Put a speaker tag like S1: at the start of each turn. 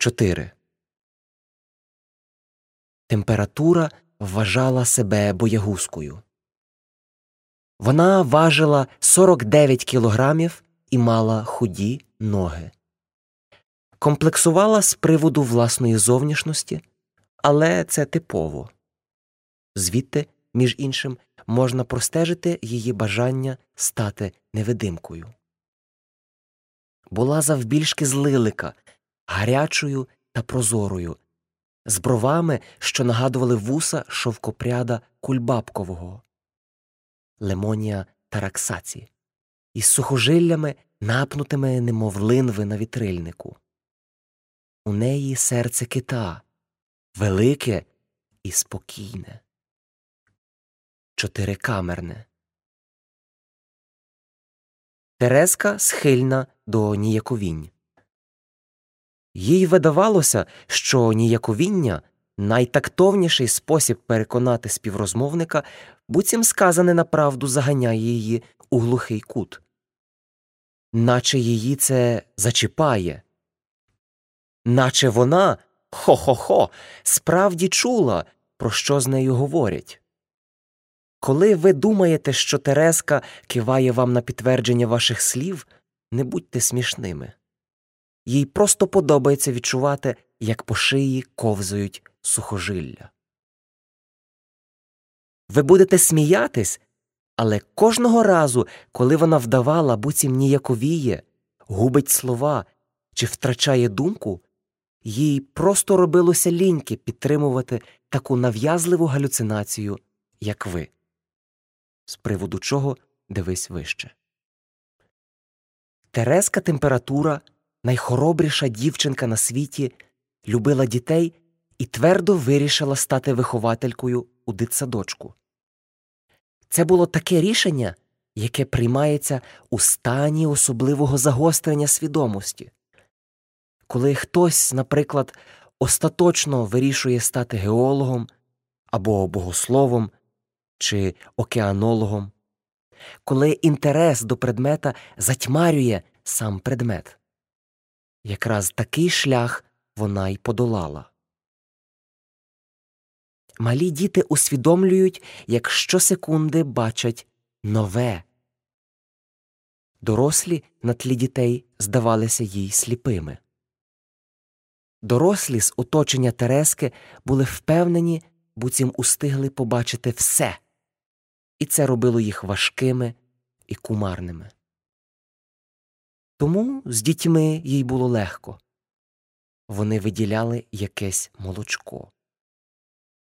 S1: 4. Температура вважала себе боягузкою. Вона важила 49 кілограмів і мала худі ноги. Комплексувала з приводу власної зовнішності, але це типово. Звідти, між іншим, можна простежити її бажання стати невидимкою. Була завбільшки з лилика, гарячою та прозорою, з бровами, що нагадували вуса шовкопряда кульбабкового, лемонія тараксаці, із сухожиллями, напнутими, немов линви на вітрильнику. У неї серце кита велике і спокійне, чотирикамерне. Тереска схильна до ніяковінь. Їй видавалося, що ніяковіння найтактовніший спосіб переконати співрозмовника, буцім сказане на правду заганяє її у глухий кут, наче її це зачіпає, наче вона хо-хо-хо, справді чула, про що з нею говорять. Коли ви думаєте, що Тереска киває вам на підтвердження ваших слів, не будьте смішними. Їй просто подобається відчувати, як по шиї ковзають сухожилля. Ви будете сміятись, але кожного разу, коли вона вдавала, буцім ніяковіє, губить слова чи втрачає думку, їй просто робилося ліньки підтримувати таку нав'язливу галюцинацію, як ви, з приводу чого дивись вище. Тереска температура найхоробріша дівчинка на світі, любила дітей і твердо вирішила стати вихователькою у дитсадочку. Це було таке рішення, яке приймається у стані особливого загострення свідомості. Коли хтось, наприклад, остаточно вирішує стати геологом або богословом чи океанологом, коли інтерес до предмета затьмарює сам предмет. Якраз такий шлях вона й подолала. Малі діти усвідомлюють, як щосекунди бачать нове. Дорослі на тлі дітей здавалися їй сліпими. Дорослі з оточення Терески були впевнені, буцім устигли побачити все, і це робило їх важкими і кумарними. Тому з дітьми їй було легко вони виділяли якесь молочко.